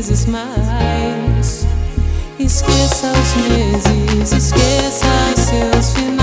vezes mais. Esqueça os meses, esqueça seus finais.